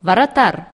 вратар